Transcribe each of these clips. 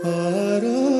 ആരോ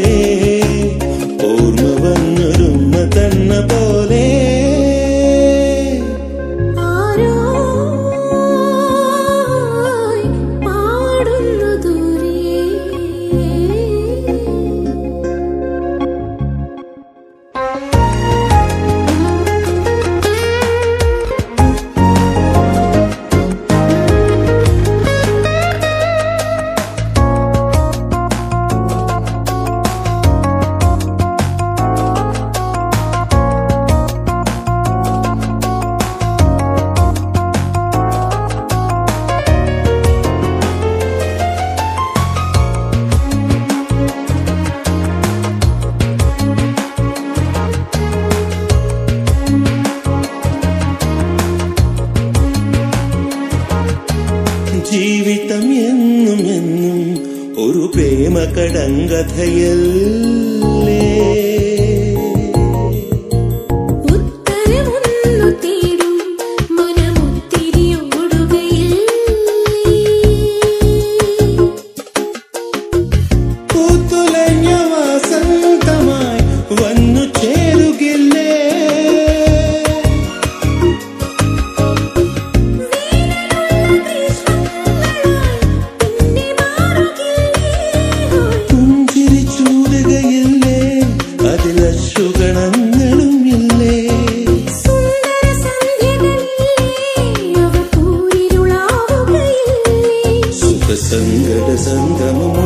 ജീവിതം എന്നും എന്നും ഒരു പ്രേമ കടങ്കഥയല്ലേ சங்கட சங்கமம்